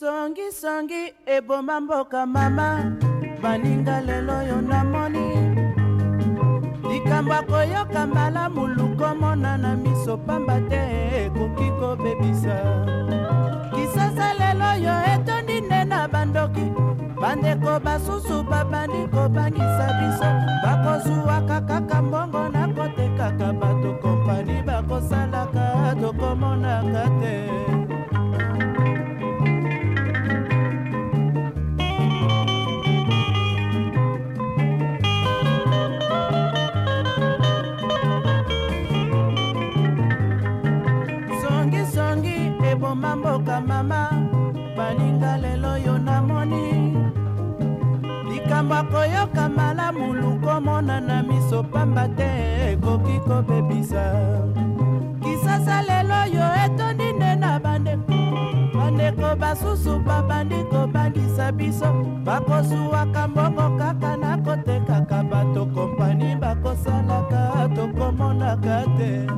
songisongi eboma mboka mama baninga lelo oyo namoni likambo akoyoka malamu lukomona na miso pamba te ekoki kobebisa kisasa lelo oyo etondi nde na bandoki bandeko basusu babandi koba nakoma mboka mama baninga lelo yo namoni likambo akoyoka malamu lukomona na miso pamba te ekoki kobebisa kisasa lelo yo etondi nde na bandeko bandeko basusu babandi kobangisa biso bakosuwaka mbongo kaka na kotekaka bato kompani bakosalaka tokomonaka te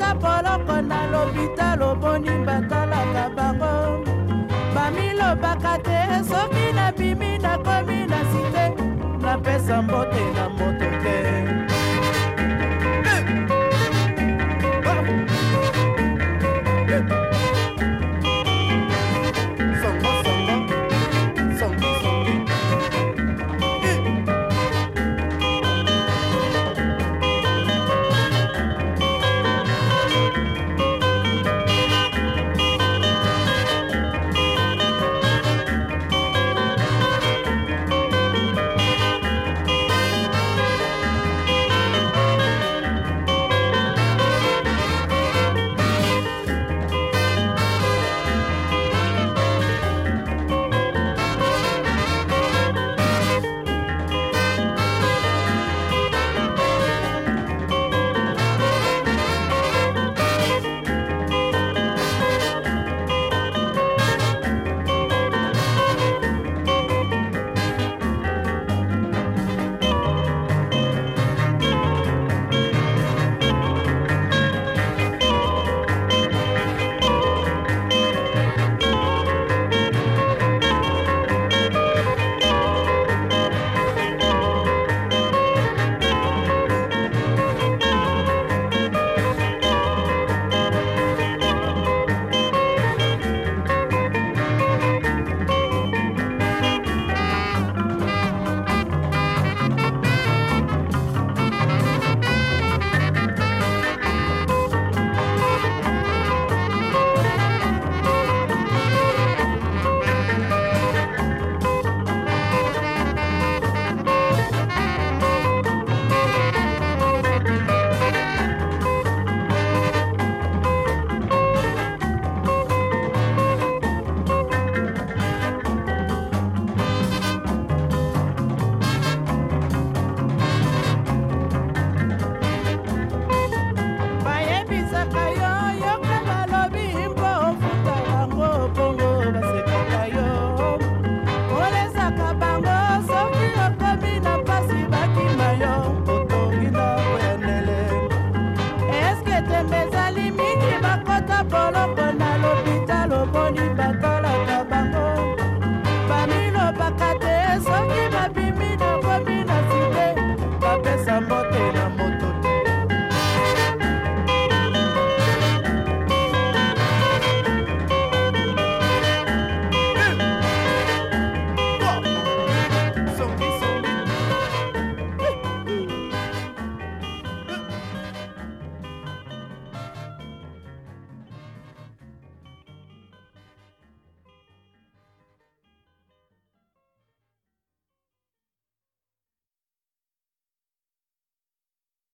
ata poloko na lopitalo oboni batalaka bango bamilobaka te soki na bimi nakomi na